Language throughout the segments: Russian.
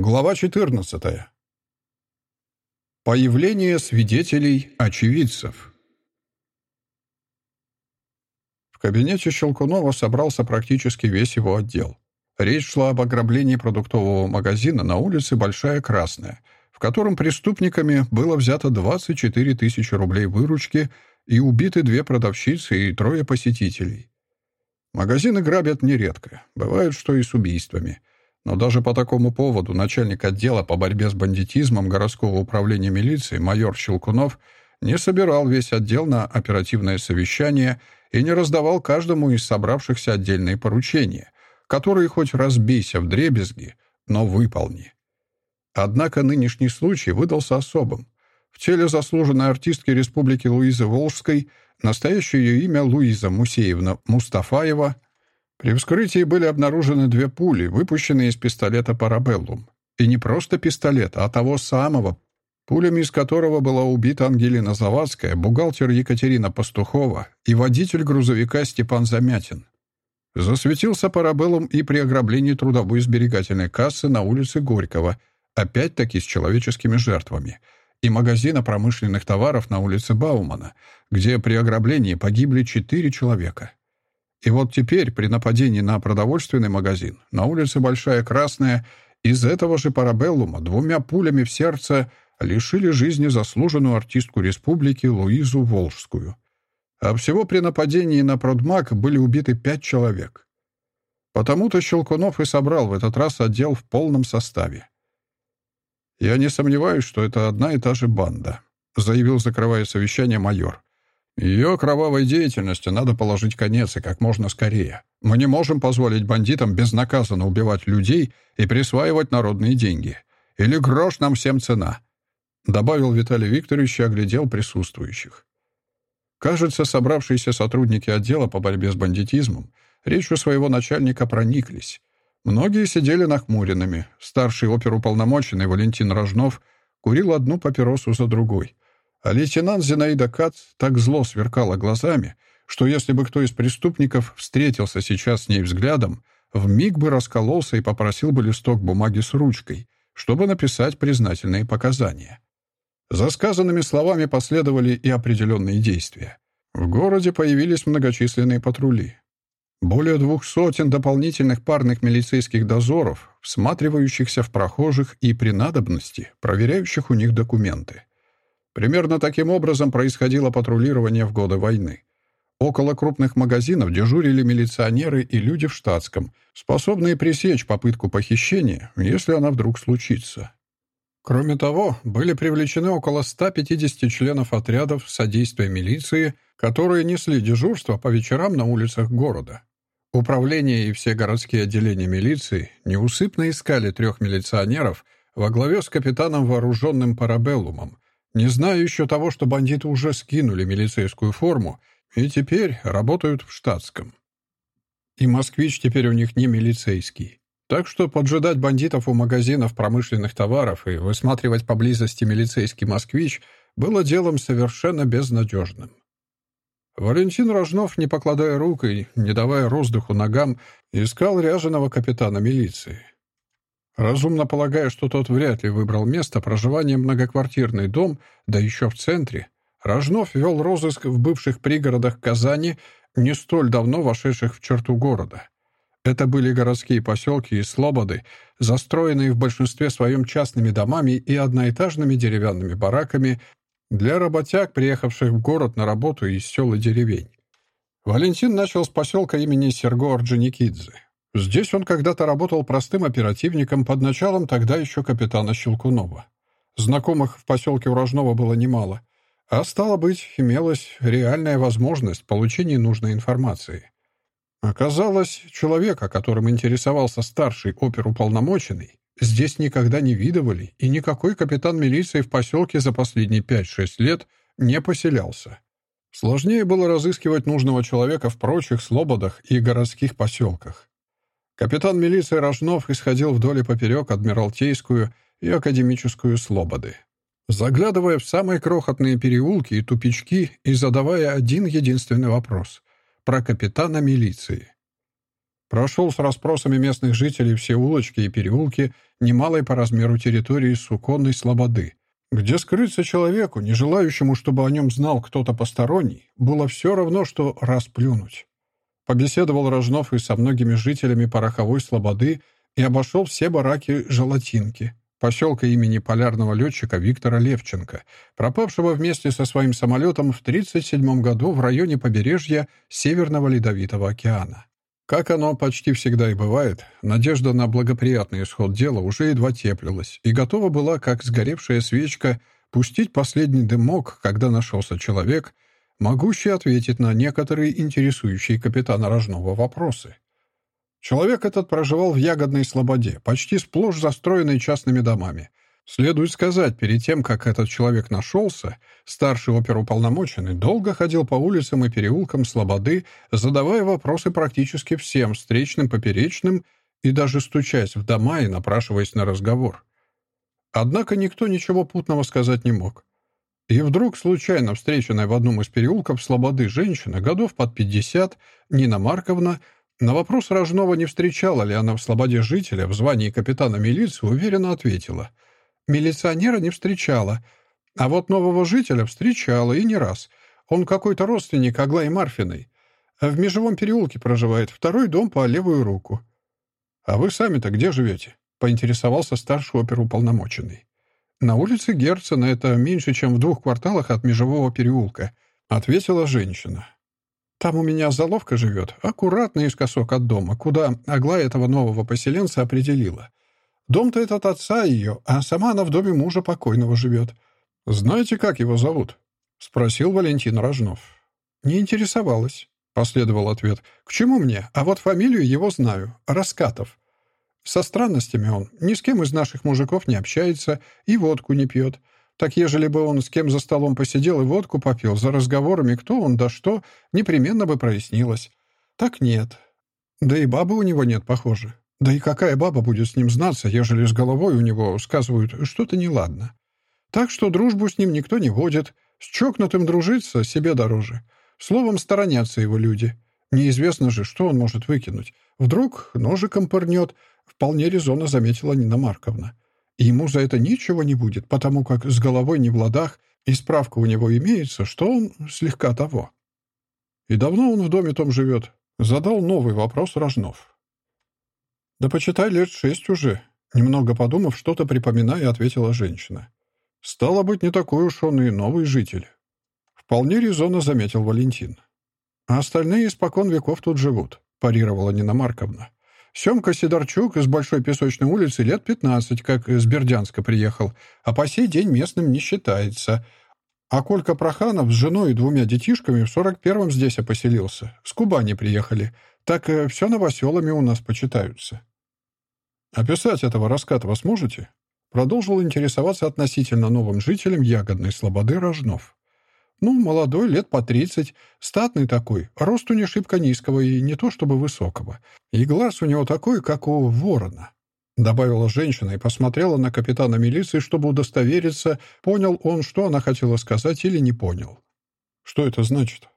Глава 14. Появление свидетелей-очевидцев. В кабинете Щелкунова собрался практически весь его отдел. Речь шла об ограблении продуктового магазина на улице Большая Красная, в котором преступниками было взято 24 тысячи рублей выручки и убиты две продавщицы и трое посетителей. Магазины грабят нередко, бывает, что и с убийствами – но даже по такому поводу начальник отдела по борьбе с бандитизмом городского управления милиции майор Щелкунов не собирал весь отдел на оперативное совещание и не раздавал каждому из собравшихся отдельные поручения, которые хоть разбейся в дребезги, но выполни. Однако нынешний случай выдался особым. В теле заслуженной артистки Республики Луизы Волжской настоящее ее имя Луиза Мусеевна Мустафаева – при вскрытии были обнаружены две пули, выпущенные из пистолета «Парабеллум». И не просто пистолета, а того самого, пулями из которого была убита Ангелина Завадская, бухгалтер Екатерина Пастухова и водитель грузовика Степан Замятин. Засветился «Парабеллум» и при ограблении трудовой сберегательной кассы на улице Горького, опять-таки с человеческими жертвами, и магазина промышленных товаров на улице Баумана, где при ограблении погибли четыре человека. И вот теперь, при нападении на продовольственный магазин, на улице Большая Красная, из этого же парабеллума двумя пулями в сердце лишили жизни заслуженную артистку республики Луизу Волжскую. А всего при нападении на продмаг были убиты пять человек. Потому-то Щелкунов и собрал в этот раз отдел в полном составе. «Я не сомневаюсь, что это одна и та же банда», — заявил, закрывая совещание майор. Ее кровавой деятельности надо положить конец и как можно скорее. Мы не можем позволить бандитам безнаказанно убивать людей и присваивать народные деньги. Или грош нам всем цена», — добавил Виталий Викторович и оглядел присутствующих. Кажется, собравшиеся сотрудники отдела по борьбе с бандитизмом речью своего начальника прониклись. Многие сидели нахмуренными. Старший оперуполномоченный Валентин Рожнов курил одну папиросу за другой — лейтенант Зинаида Кац так зло сверкала глазами, что если бы кто из преступников встретился сейчас с ней взглядом, вмиг бы раскололся и попросил бы листок бумаги с ручкой, чтобы написать признательные показания. За сказанными словами последовали и определенные действия. В городе появились многочисленные патрули. Более двух сотен дополнительных парных милицейских дозоров, всматривающихся в прохожих и при надобности, проверяющих у них документы. Примерно таким образом происходило патрулирование в годы войны. Около крупных магазинов дежурили милиционеры и люди в штатском, способные пресечь попытку похищения, если она вдруг случится. Кроме того, были привлечены около 150 членов отрядов содействия милиции, которые несли дежурство по вечерам на улицах города. Управление и все городские отделения милиции неусыпно искали трех милиционеров во главе с капитаном вооруженным парабеллумом, не знаю еще того, что бандиты уже скинули милицейскую форму и теперь работают в штатском. И москвич теперь у них не милицейский. Так что поджидать бандитов у магазинов промышленных товаров и высматривать поблизости милицейский москвич было делом совершенно безнадежным. Валентин Рожнов, не покладая рук и не давая роздыху ногам, искал ряженого капитана милиции. Разумно полагая, что тот вряд ли выбрал место проживания многоквартирный дом, да еще в центре, Рожнов вел розыск в бывших пригородах Казани, не столь давно вошедших в черту города. Это были городские поселки и слободы, застроенные в большинстве своем частными домами и одноэтажными деревянными бараками для работяг, приехавших в город на работу из сел и деревень. Валентин начал с поселка имени Серго Орджоникидзе. Здесь он когда-то работал простым оперативником под началом тогда еще капитана Щелкунова. Знакомых в поселке Урожного было немало, а стало быть, имелась реальная возможность получения нужной информации. Оказалось, человека, которым интересовался старший оперуполномоченный, здесь никогда не видывали, и никакой капитан милиции в поселке за последние 5-6 лет не поселялся. Сложнее было разыскивать нужного человека в прочих слободах и городских поселках. Капитан милиции Рожнов исходил вдоль и поперек Адмиралтейскую и Академическую Слободы, заглядывая в самые крохотные переулки и тупички и задавая один единственный вопрос — про капитана милиции. Прошел с расспросами местных жителей все улочки и переулки немалой по размеру территории Суконной Слободы, где скрыться человеку, не желающему, чтобы о нем знал кто-то посторонний, было все равно, что расплюнуть. Побеседовал Рожнов и со многими жителями Пороховой Слободы и обошел все бараки Желатинки, поселка имени полярного летчика Виктора Левченко, пропавшего вместе со своим самолетом в 1937 году в районе побережья Северного Ледовитого океана. Как оно почти всегда и бывает, надежда на благоприятный исход дела уже едва теплилась и готова была, как сгоревшая свечка, пустить последний дымок, когда нашелся человек, могущий ответить на некоторые интересующие капитана Рожного вопросы. Человек этот проживал в Ягодной Слободе, почти сплошь застроенной частными домами, Следует сказать, перед тем, как этот человек нашелся, старший оперуполномоченный долго ходил по улицам и переулкам Слободы, задавая вопросы практически всем встречным, поперечным и даже стучась в дома и напрашиваясь на разговор. Однако никто ничего путного сказать не мог. И вдруг случайно встреченная в одном из переулков Слободы женщина, годов под 50, Нина Марковна, на вопрос Рожнова, не встречала ли она в Слободе жителя в звании капитана милиции, уверенно ответила — Милиционера не встречала. А вот нового жителя встречала, и не раз. Он какой-то родственник Аглаи Марфиной. В Межевом переулке проживает, второй дом по левую руку. «А вы сами-то где живете?» — поинтересовался старший оперуполномоченный. «На улице Герцена, это меньше, чем в двух кварталах от Межевого переулка», — ответила женщина. «Там у меня заловка живет, аккуратно искосок от дома, куда Аглая этого нового поселенца определила. Дом-то этот отца ее, а сама она в доме мужа покойного живет. Знаете, как его зовут?» — спросил Валентин Рожнов. «Не интересовалась», — последовал ответ. «К чему мне? А вот фамилию его знаю. Раскатов. Со странностями он. Ни с кем из наших мужиков не общается и водку не пьет. Так ежели бы он с кем за столом посидел и водку попил, за разговорами кто он да что, непременно бы прояснилось. Так нет. Да и бабы у него нет, похоже. Да и какая баба будет с ним знаться, ежели с головой у него сказывают что-то неладно? Так что дружбу с ним никто не водит. С чокнутым дружиться себе дороже. Словом, сторонятся его люди. Неизвестно же, что он может выкинуть. Вдруг ножиком пырнет. Вполне резонно заметила Нина Марковна. И ему за это ничего не будет, потому как с головой не в ладах, и справка у него имеется, что он слегка того. И давно он в доме том живет? Задал новый вопрос Рожнов. «Да почитай лет шесть уже», — немного подумав, что-то припоминая, ответила женщина. «Стало быть, не такой уж он и новый житель». Вполне резонно заметил Валентин. «А остальные испокон веков тут живут», — парировала Нина Марковна. Семка Сидорчук из Большой Песочной улицы лет пятнадцать, как из Бердянска приехал, а по сей день местным не считается. А Колька Проханов с женой и двумя детишками в сорок первом здесь поселился. С Кубани приехали. Так э, все новоселами у нас почитаются. «Описать этого Раскатова сможете?» Продолжил интересоваться относительно новым жителем Ягодной Слободы Рожнов. «Ну, молодой, лет по тридцать, статный такой, росту не шибко низкого и не то чтобы высокого. И глаз у него такой, как у ворона». Добавила женщина и посмотрела на капитана милиции, чтобы удостовериться, понял он, что она хотела сказать или не понял. «Что это значит?»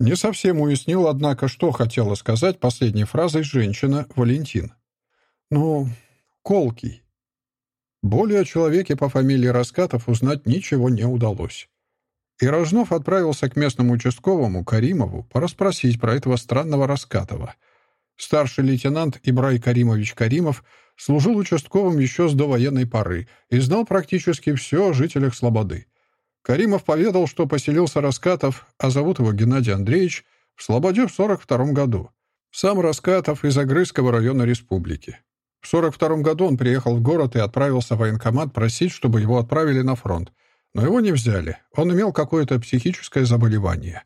Не совсем уяснил, однако, что хотела сказать последней фразой женщина Валентин. Ну, колкий. Более о человеке по фамилии Раскатов узнать ничего не удалось. И Рожнов отправился к местному участковому Каримову порасспросить про этого странного Раскатова. Старший лейтенант Ибрай Каримович Каримов служил участковым еще с довоенной поры и знал практически все о жителях Слободы. Каримов поведал, что поселился Раскатов, а зовут его Геннадий Андреевич, в Слободе в 42 году. Сам Раскатов из Агрызского района республики. В 42 году он приехал в город и отправился в военкомат просить, чтобы его отправили на фронт. Но его не взяли. Он имел какое-то психическое заболевание.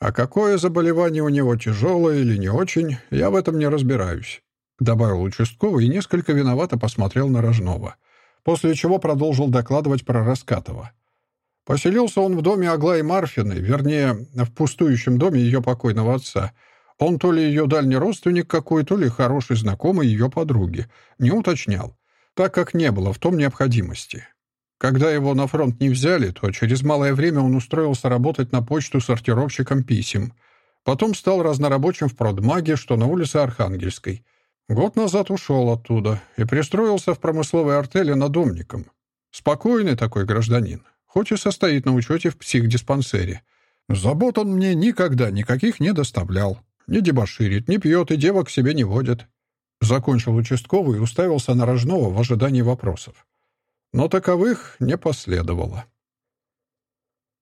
А какое заболевание у него, тяжелое или не очень, я в этом не разбираюсь. Добавил участковый и несколько виновато посмотрел на Рожнова. После чего продолжил докладывать про Раскатова. Поселился он в доме Аглаи Марфиной, вернее, в пустующем доме ее покойного отца — он то ли ее дальний родственник какой, то ли хороший знакомый ее подруги. Не уточнял, так как не было в том необходимости. Когда его на фронт не взяли, то через малое время он устроился работать на почту сортировщиком писем. Потом стал разнорабочим в продмаге, что на улице Архангельской. Год назад ушел оттуда и пристроился в промысловой артели надомником. Спокойный такой гражданин, хоть и состоит на учете в психдиспансере. Забот он мне никогда никаких не доставлял. Не дебоширит, не пьет и девок себе не водит. Закончил участковый и уставился на Рожного в ожидании вопросов. Но таковых не последовало.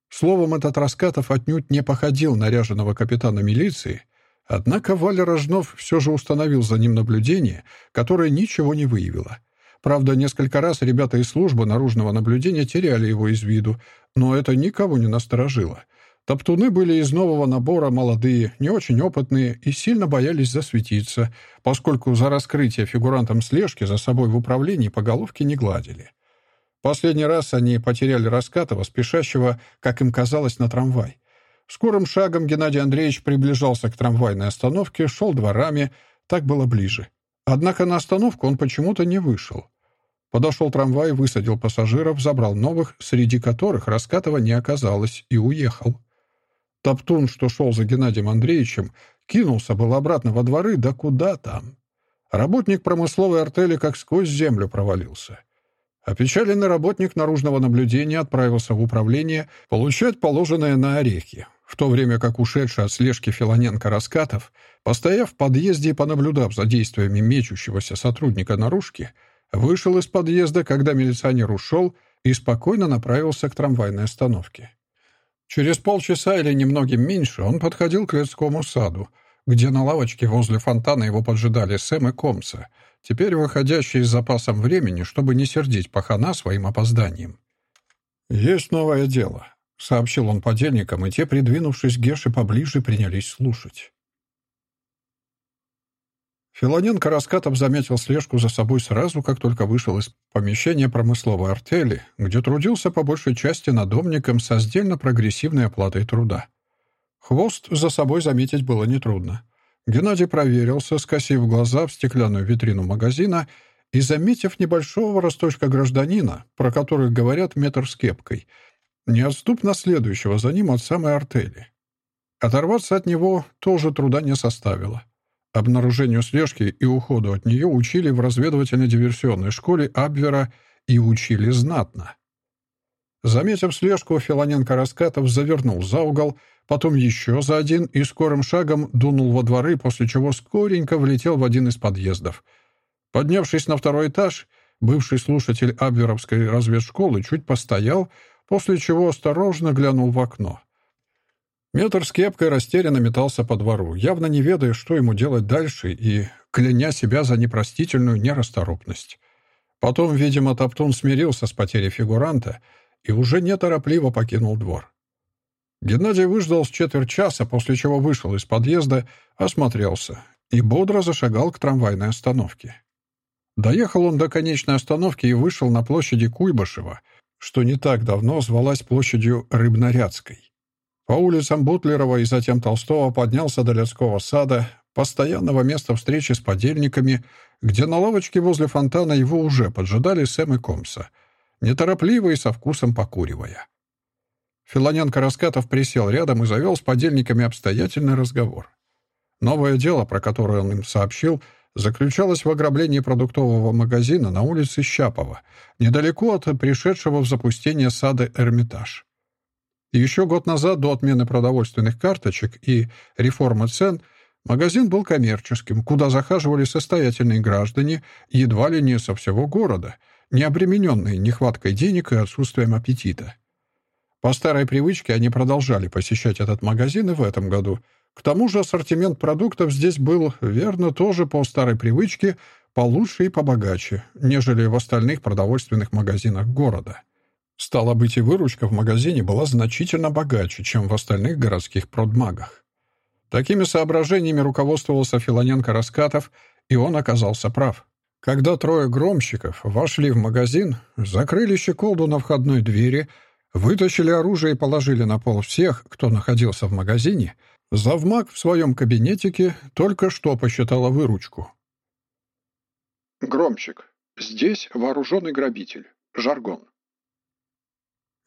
Словом, этот Раскатов отнюдь не походил на ряженого капитана милиции, однако Валя Рожнов все же установил за ним наблюдение, которое ничего не выявило. Правда, несколько раз ребята из службы наружного наблюдения теряли его из виду, но это никого не насторожило. Топтуны были из нового набора молодые, не очень опытные и сильно боялись засветиться, поскольку за раскрытие фигурантам слежки за собой в управлении по головке не гладили. Последний раз они потеряли Раскатова, спешащего, как им казалось, на трамвай. Скорым шагом Геннадий Андреевич приближался к трамвайной остановке, шел дворами, так было ближе. Однако на остановку он почему-то не вышел. Подошел трамвай, высадил пассажиров, забрал новых, среди которых Раскатова не оказалось, и уехал. Топтун, что шел за Геннадием Андреевичем, кинулся был обратно во дворы, да куда там. Работник промысловой артели как сквозь землю провалился. Опечаленный работник наружного наблюдения отправился в управление получать положенное на орехи, в то время как ушедший от слежки Филоненко Раскатов, постояв в подъезде и понаблюдав за действиями мечущегося сотрудника наружки, вышел из подъезда, когда милиционер ушел, и спокойно направился к трамвайной остановке. Через полчаса или немногим меньше он подходил к людскому саду, где на лавочке возле фонтана его поджидали Сэм и Комса — теперь выходящий с запасом времени, чтобы не сердить пахана своим опозданием. «Есть новое дело», — сообщил он подельникам, и те, придвинувшись к Геше поближе, принялись слушать. Филоненко Раскатов заметил слежку за собой сразу, как только вышел из помещения промысловой артели, где трудился по большей части надомником со сдельно прогрессивной оплатой труда. Хвост за собой заметить было нетрудно. Геннадий проверился, скосив глаза в стеклянную витрину магазина и, заметив небольшого росточка гражданина, про которых говорят метр с кепкой, неотступно следующего за ним от самой артели. Оторваться от него тоже труда не составило. Обнаружению слежки и уходу от нее учили в разведывательно-диверсионной школе Абвера и учили знатно. Заметив слежку, Филоненко-Раскатов завернул за угол, потом еще за один и скорым шагом дунул во дворы, после чего скоренько влетел в один из подъездов. Поднявшись на второй этаж, бывший слушатель Абверовской разведшколы чуть постоял, после чего осторожно глянул в окно. Метр с кепкой растерянно метался по двору, явно не ведая, что ему делать дальше, и кляня себя за непростительную нерасторопность. Потом, видимо, Топтун смирился с потерей фигуранта и уже неторопливо покинул двор. Геннадий выждал с четверть часа, после чего вышел из подъезда, осмотрелся и бодро зашагал к трамвайной остановке. Доехал он до конечной остановки и вышел на площади Куйбышева, что не так давно звалась площадью Рыбнорядской. По улицам Бутлерова и затем Толстого поднялся до людского сада, постоянного места встречи с подельниками, где на лавочке возле фонтана его уже поджидали Сэм и Комса, неторопливо и со вкусом покуривая. Филоненко Раскатов присел рядом и завел с подельниками обстоятельный разговор. Новое дело, про которое он им сообщил, заключалось в ограблении продуктового магазина на улице Щапова, недалеко от пришедшего в запустение сада «Эрмитаж». Еще год назад, до отмены продовольственных карточек и реформы цен, магазин был коммерческим, куда захаживали состоятельные граждане едва ли не со всего города, не обремененные нехваткой денег и отсутствием аппетита. По старой привычке они продолжали посещать этот магазин и в этом году. К тому же ассортимент продуктов здесь был, верно, тоже по старой привычке, получше и побогаче, нежели в остальных продовольственных магазинах города. Стало быть, и выручка в магазине была значительно богаче, чем в остальных городских продмагах. Такими соображениями руководствовался Филоненко-Раскатов, и он оказался прав. Когда трое громщиков вошли в магазин, закрыли щеколду на входной двери — Вытащили оружие и положили на пол всех, кто находился в магазине. Завмак в своем кабинетике только что посчитала выручку. Громчик. Здесь вооруженный грабитель. Жаргон.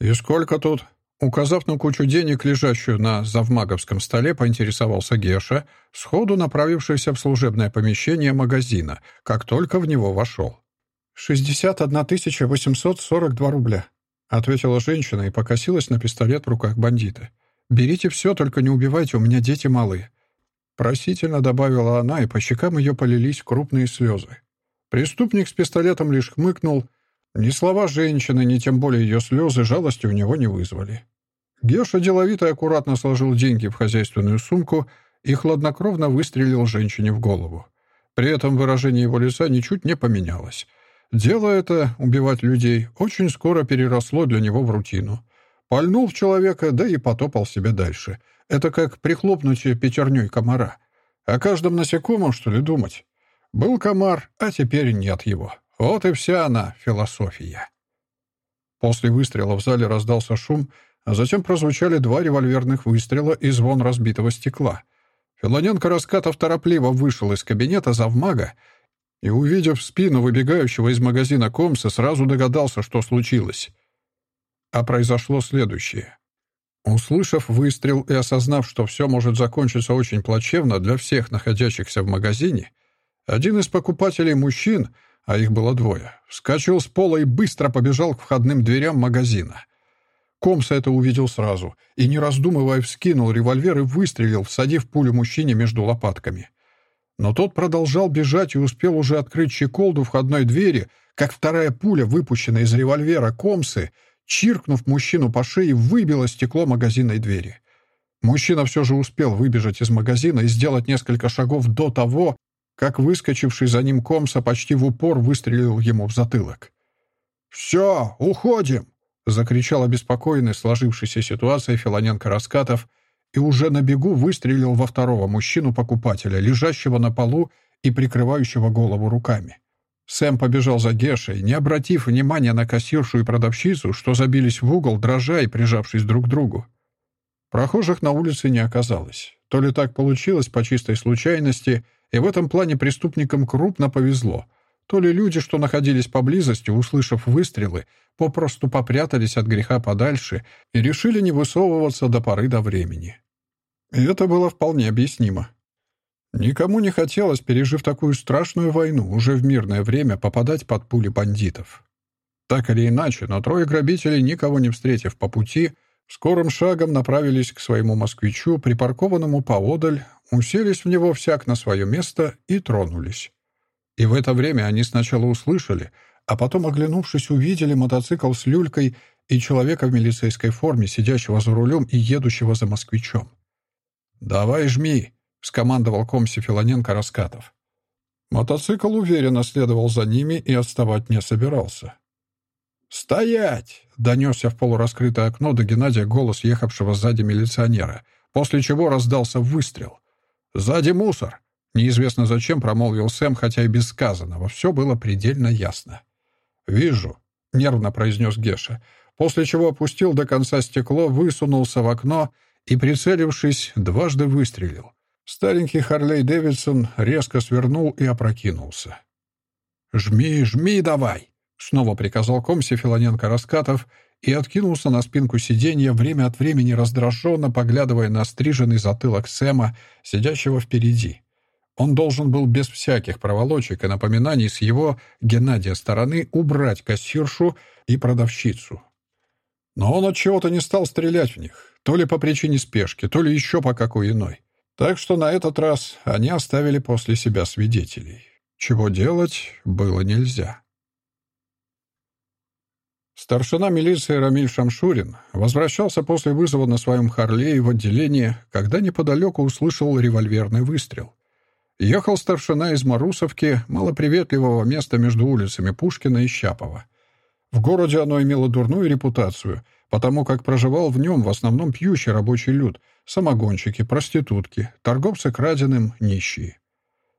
«И сколько тут?» Указав на кучу денег, лежащую на завмаговском столе, поинтересовался Геша, сходу направившийся в служебное помещение магазина, как только в него вошел. «Шестьдесят одна тысяча восемьсот сорок два рубля», — ответила женщина и покосилась на пистолет в руках бандита. «Берите все, только не убивайте, у меня дети малые». Просительно добавила она, и по щекам ее полились крупные слезы. Преступник с пистолетом лишь хмыкнул. Ни слова женщины, ни тем более ее слезы жалости у него не вызвали. Геша деловито и аккуратно сложил деньги в хозяйственную сумку и хладнокровно выстрелил женщине в голову. При этом выражение его лица ничуть не поменялось. Дело это, убивать людей, очень скоро переросло для него в рутину. Пальнул в человека, да и потопал себе дальше. Это как прихлопнуть пятерней комара. О каждом насекомом, что ли, думать? Был комар, а теперь нет его. Вот и вся она, философия. После выстрела в зале раздался шум, а затем прозвучали два револьверных выстрела и звон разбитого стекла. Филоненко Раскатов торопливо вышел из кабинета завмага и, увидев спину выбегающего из магазина Комса, сразу догадался, что случилось. А произошло следующее. Услышав выстрел и осознав, что все может закончиться очень плачевно для всех находящихся в магазине, один из покупателей мужчин, а их было двое, вскочил с пола и быстро побежал к входным дверям магазина. Комса это увидел сразу и, не раздумывая, вскинул револьвер и выстрелил, всадив пулю мужчине между лопатками. Но тот продолжал бежать и успел уже открыть чеколду входной двери, как вторая пуля, выпущенная из револьвера Комсы, чиркнув мужчину по шее, выбила стекло магазинной двери. Мужчина все же успел выбежать из магазина и сделать несколько шагов до того, как выскочивший за ним Комса почти в упор выстрелил ему в затылок. «Все, уходим!» — закричал обеспокоенный сложившейся ситуацией Филоненко Раскатов и уже на бегу выстрелил во второго мужчину-покупателя, лежащего на полу и прикрывающего голову руками. Сэм побежал за Гешей, не обратив внимания на кассиршу и продавщицу, что забились в угол, дрожа и прижавшись друг к другу. Прохожих на улице не оказалось. То ли так получилось по чистой случайности, и в этом плане преступникам крупно повезло, то ли люди, что находились поблизости, услышав выстрелы, попросту попрятались от греха подальше и решили не высовываться до поры до времени. И это было вполне объяснимо. Никому не хотелось, пережив такую страшную войну, уже в мирное время попадать под пули бандитов. Так или иначе, но трое грабителей, никого не встретив по пути, скорым шагом направились к своему москвичу, припаркованному поодаль, уселись в него всяк на свое место и тронулись. И в это время они сначала услышали — а потом, оглянувшись, увидели мотоцикл с люлькой и человека в милицейской форме, сидящего за рулем и едущего за москвичом. «Давай жми!» — скомандовал комси Филоненко Раскатов. Мотоцикл уверенно следовал за ними и отставать не собирался. «Стоять!» — донесся в полураскрытое окно до Геннадия голос ехавшего сзади милиционера, после чего раздался выстрел. «Сзади мусор!» Неизвестно зачем промолвил Сэм, хотя и без сказанного. Все было предельно ясно. «Вижу», — нервно произнес Геша, после чего опустил до конца стекло, высунулся в окно и, прицелившись, дважды выстрелил. Старенький Харлей Дэвидсон резко свернул и опрокинулся. «Жми, жми давай!» — снова приказал комси Филоненко Раскатов и откинулся на спинку сиденья, время от времени раздраженно поглядывая на стриженный затылок Сэма, сидящего впереди. Он должен был без всяких проволочек и напоминаний с его, Геннадия, стороны убрать кассиршу и продавщицу. Но он от чего-то не стал стрелять в них, то ли по причине спешки, то ли еще по какой иной. Так что на этот раз они оставили после себя свидетелей. Чего делать было нельзя. Старшина милиции Рамиль Шамшурин возвращался после вызова на своем Харлее в отделение, когда неподалеку услышал револьверный выстрел. Ехал старшина из Марусовки, малоприветливого места между улицами Пушкина и Щапова. В городе оно имело дурную репутацию, потому как проживал в нем в основном пьющий рабочий люд, самогонщики, проститутки, торговцы краденым, нищие.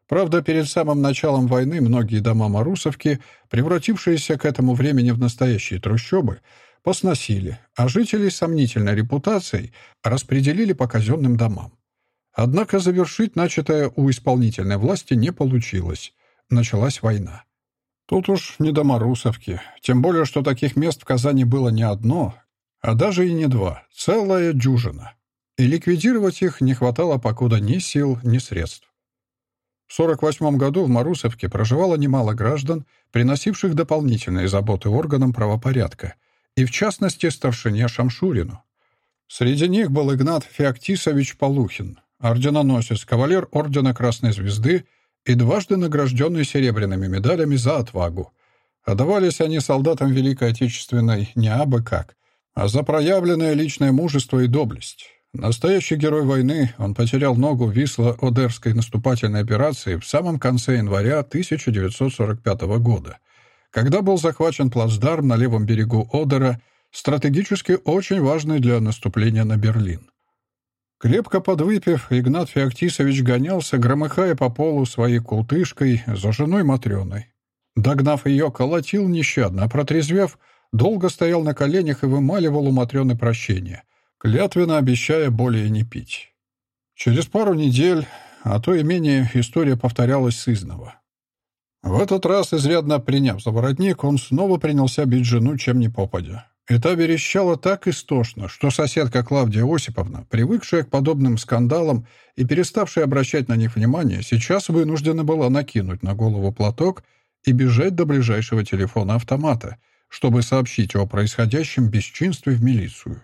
Правда, перед самым началом войны многие дома Марусовки, превратившиеся к этому времени в настоящие трущобы, посносили, а жителей сомнительной репутацией распределили по казенным домам. Однако завершить начатое у исполнительной власти не получилось. Началась война. Тут уж не до Марусовки. Тем более, что таких мест в Казани было не одно. А даже и не два, целая дюжина. И ликвидировать их не хватало покуда ни сил, ни средств. В 48 году в Марусовке проживало немало граждан, приносивших дополнительные заботы органам правопорядка, и в частности старшине Шамшурину. Среди них был Игнат Феоктисович Полухин, орденоносец, кавалер Ордена Красной Звезды и дважды награжденный серебряными медалями за отвагу. Отдавались они солдатам Великой Отечественной не абы как, а за проявленное личное мужество и доблесть. Настоящий герой войны, он потерял ногу в Висло-Одерской наступательной операции в самом конце января 1945 года, когда был захвачен плацдарм на левом берегу Одера, стратегически очень важный для наступления на Берлин. Крепко подвыпив, Игнат Феоктисович гонялся, громыхая по полу своей култышкой за женой Матрёной. Догнав ее, колотил нещадно, а протрезвев, долго стоял на коленях и вымаливал у Матрёны прощения, клятвенно обещая более не пить. Через пару недель, а то и менее, история повторялась сызново. В этот раз, изрядно приняв за воротник, он снова принялся бить жену, чем ни попадя. И та верещала так истошно, что соседка Клавдия Осиповна, привыкшая к подобным скандалам и переставшая обращать на них внимание, сейчас вынуждена была накинуть на голову платок и бежать до ближайшего телефона автомата, чтобы сообщить о происходящем бесчинстве в милицию.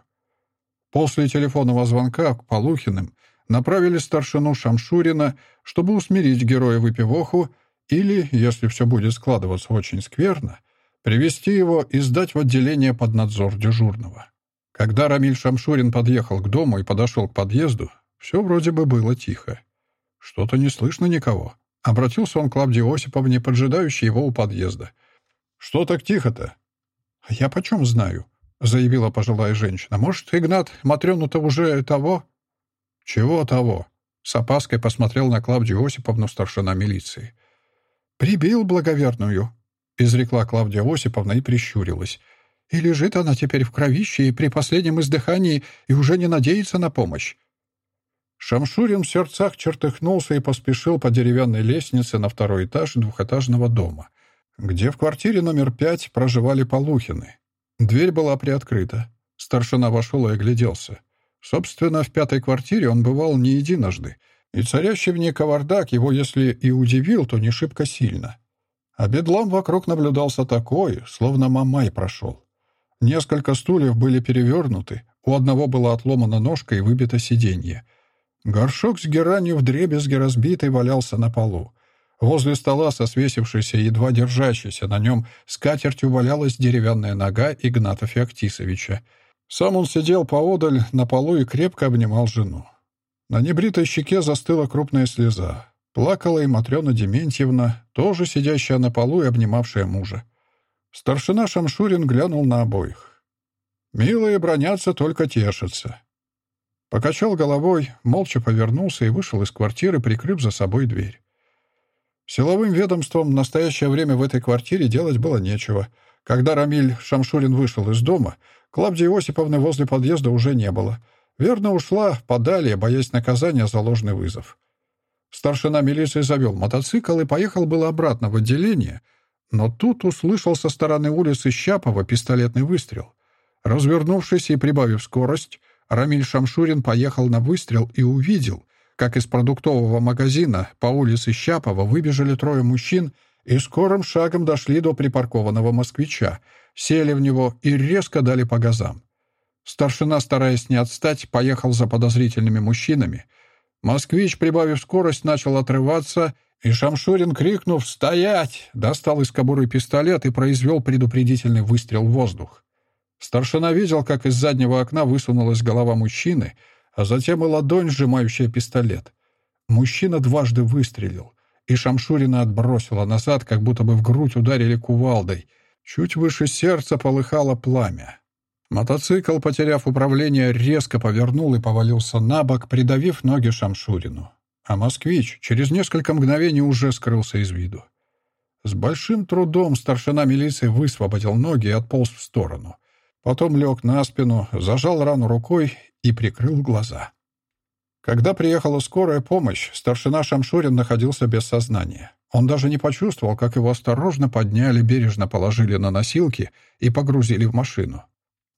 После телефонного звонка к Полухиным направили старшину Шамшурина, чтобы усмирить героя выпивоху или, если все будет складываться очень скверно, привести его и сдать в отделение под надзор дежурного. Когда Рамиль Шамшурин подъехал к дому и подошел к подъезду, все вроде бы было тихо. Что-то не слышно никого. Обратился он к Клавдии Осиповне, поджидающей его у подъезда. «Что так тихо-то?» «Я почем знаю?» — заявила пожилая женщина. «Может, Игнат Матрёну-то уже того?» «Чего того?» — с опаской посмотрел на Клавдию Осиповну старшина милиции. «Прибил благоверную», — изрекла Клавдия Осиповна и прищурилась. «И лежит она теперь в кровище и при последнем издыхании и уже не надеется на помощь». Шамшурин в сердцах чертыхнулся и поспешил по деревянной лестнице на второй этаж двухэтажного дома, где в квартире номер пять проживали Полухины. Дверь была приоткрыта. Старшина вошел и огляделся. Собственно, в пятой квартире он бывал не единожды, и царящий в ней кавардак его, если и удивил, то не шибко сильно. А бедлам вокруг наблюдался такой, словно мамай прошел. Несколько стульев были перевернуты, у одного была отломана ножка и выбито сиденье. Горшок с геранью вдребезги разбитый валялся на полу. Возле стола со свесившейся, едва держащейся на нем, скатертью валялась деревянная нога Игната Феоктисовича. Сам он сидел поодаль на полу и крепко обнимал жену. На небритой щеке застыла крупная слеза. Плакала и Матрена Дементьевна, тоже сидящая на полу и обнимавшая мужа. Старшина Шамшурин глянул на обоих. «Милые бронятся, только тешатся». Покачал головой, молча повернулся и вышел из квартиры, прикрыв за собой дверь. Силовым ведомством в настоящее время в этой квартире делать было нечего. Когда Рамиль Шамшурин вышел из дома, Клавдии Осиповны возле подъезда уже не было. Верно ушла подали, боясь наказания за ложный вызов. Старшина милиции завел мотоцикл и поехал было обратно в отделение, но тут услышал со стороны улицы Щапова пистолетный выстрел. Развернувшись и прибавив скорость, Рамиль Шамшурин поехал на выстрел и увидел — как из продуктового магазина по улице Щапова выбежали трое мужчин и скорым шагом дошли до припаркованного москвича, сели в него и резко дали по газам. Старшина, стараясь не отстать, поехал за подозрительными мужчинами. Москвич, прибавив скорость, начал отрываться, и Шамшурин, крикнув «Стоять!», достал из кобуры пистолет и произвел предупредительный выстрел в воздух. Старшина видел, как из заднего окна высунулась голова мужчины — а затем и ладонь, сжимающая пистолет. Мужчина дважды выстрелил, и Шамшурина отбросила назад, как будто бы в грудь ударили кувалдой. Чуть выше сердца полыхало пламя. Мотоцикл, потеряв управление, резко повернул и повалился на бок, придавив ноги Шамшурину. А москвич через несколько мгновений уже скрылся из виду. С большим трудом старшина милиции высвободил ноги и отполз в сторону. Потом лег на спину, зажал рану рукой и прикрыл глаза. Когда приехала скорая помощь, старшина Шамшурин находился без сознания. Он даже не почувствовал, как его осторожно подняли, бережно положили на носилки и погрузили в машину.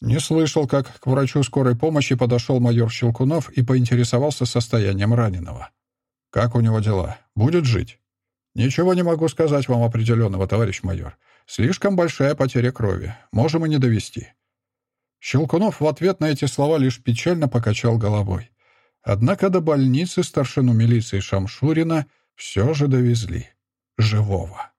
Не слышал, как к врачу скорой помощи подошел майор Щелкунов и поинтересовался состоянием раненого. «Как у него дела? Будет жить?» «Ничего не могу сказать вам определенного, товарищ майор. Слишком большая потеря крови. Можем и не довести». Щелкунов в ответ на эти слова лишь печально покачал головой. Однако до больницы старшину милиции Шамшурина все же довезли. Живого.